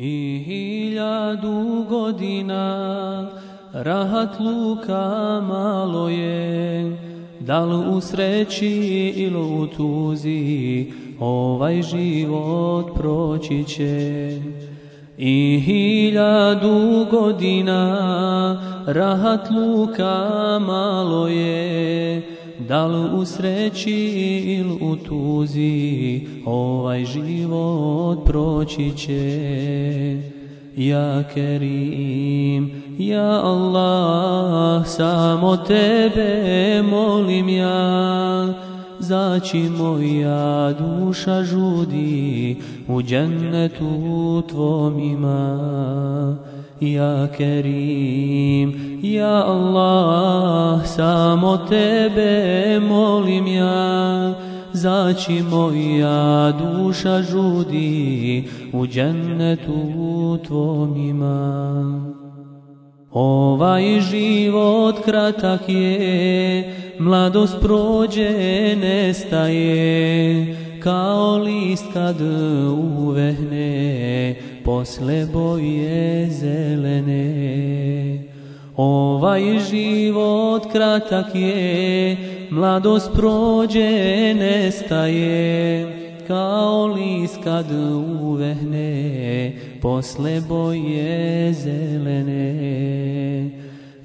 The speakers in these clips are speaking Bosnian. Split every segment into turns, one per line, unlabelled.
I hiljadu godina rahat luka malo je, dal u sreći ili u tuzi ovaj život proći će. I hiljadu godina rahat luka malo je, Dal u sreći ili u tuzi ovaj život proći će. Ja Kerim, ja Allah, samo tebe molim ja, zaći moja duša žudi u džennetu tvom ima. Ja Kerim, ja Allah, samo tebe molim ja, zaći moja duša žudi u džennetu tvom ima. Ovaj život kratak je, mladost prođe nestaje, kao list kad uvehne, posle boje zelene. Ovaj život kratak je, mladost prođe nestaje, kao list kad uvehne, posle boje zelene.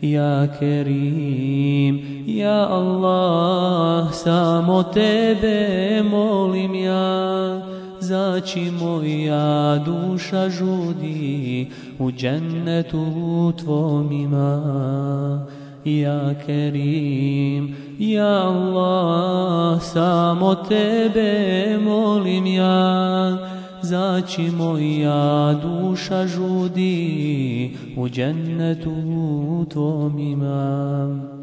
Ja Kerim, ja Allah, samo tebe molim ja, zaći moja duša žudi u džennetu tvom ima. Ja Kerim, ja Allah, samo tebe molim ja, zaći moja duša žudi u džennetu tvom imam.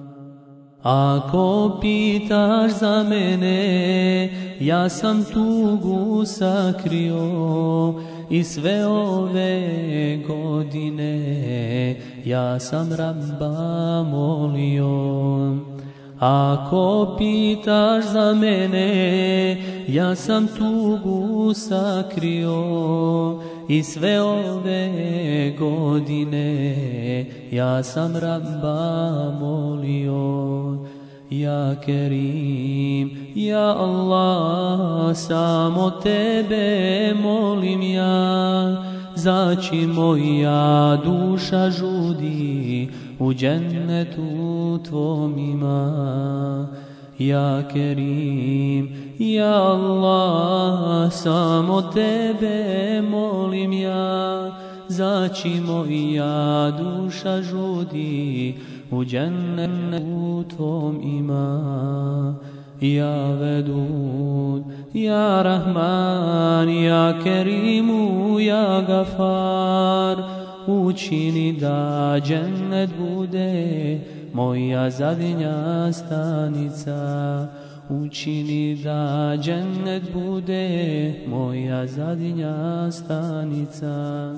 Ako pitaš za mene, ja sam tugu sakrio i sve ove godine ja sam rabba molio. Ako pitaš za mene, ja sam tugu sakrio i sve ove godine ja sam rabba molio. Ja Kerim, ja Allah, samo tebe molim ja, zači moja duša žudi u džennetu tvom ima. Ja Kerim, ja Allah, samo tebe molim ja, zaći moja duša žudi u džennetu tvom ima. Ja Vedud, ja Rahman, ja Kerimu, ja Gafar, učini da džennet bude moja zadnja stanica. Učini da džennet bude moja zadnja stanica.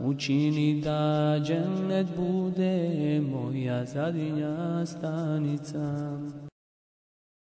Učini da džennet bude moja zadnja stanica.